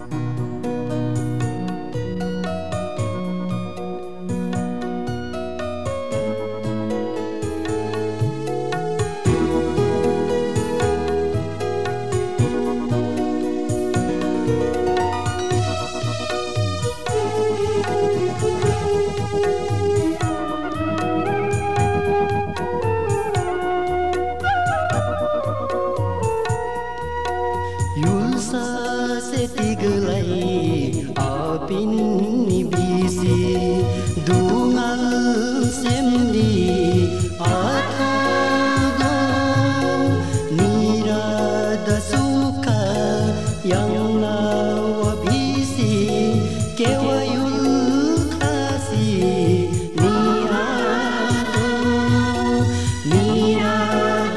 tiglai apin සෙතිගලයි ආපින් නිබීසි. දුනල් සෙම්දි ආකාගෝ නිරදසුක යංනාව බීසි. කෙවයුල් කාසි. නිරාදෝ නිරදසුක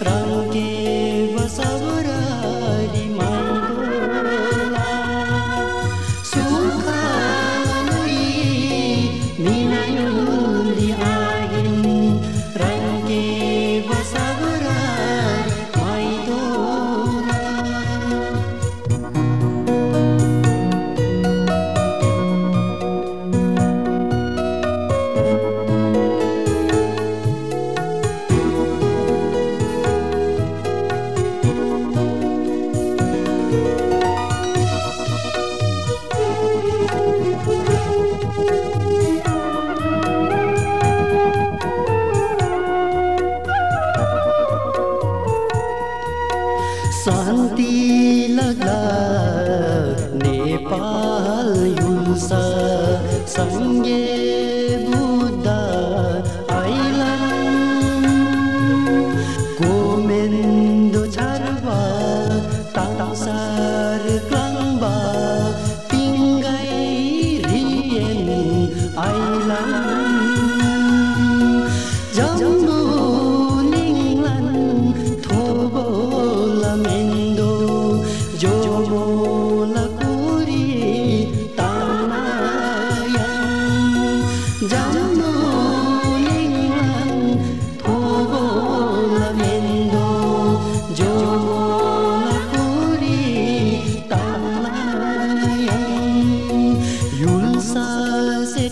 rangke ಶಾಂತಿ ಲಗ ನೇಪಾಲ್ ಯುಸ ಸಂಗೇ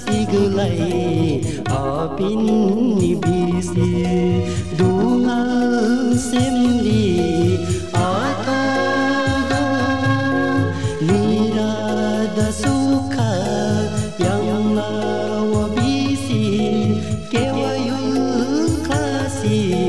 सिगुलाई अपिन्नी बिर्सी डुङ्गा सेम्ली Thank you.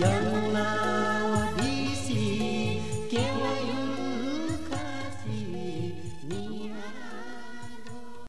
有。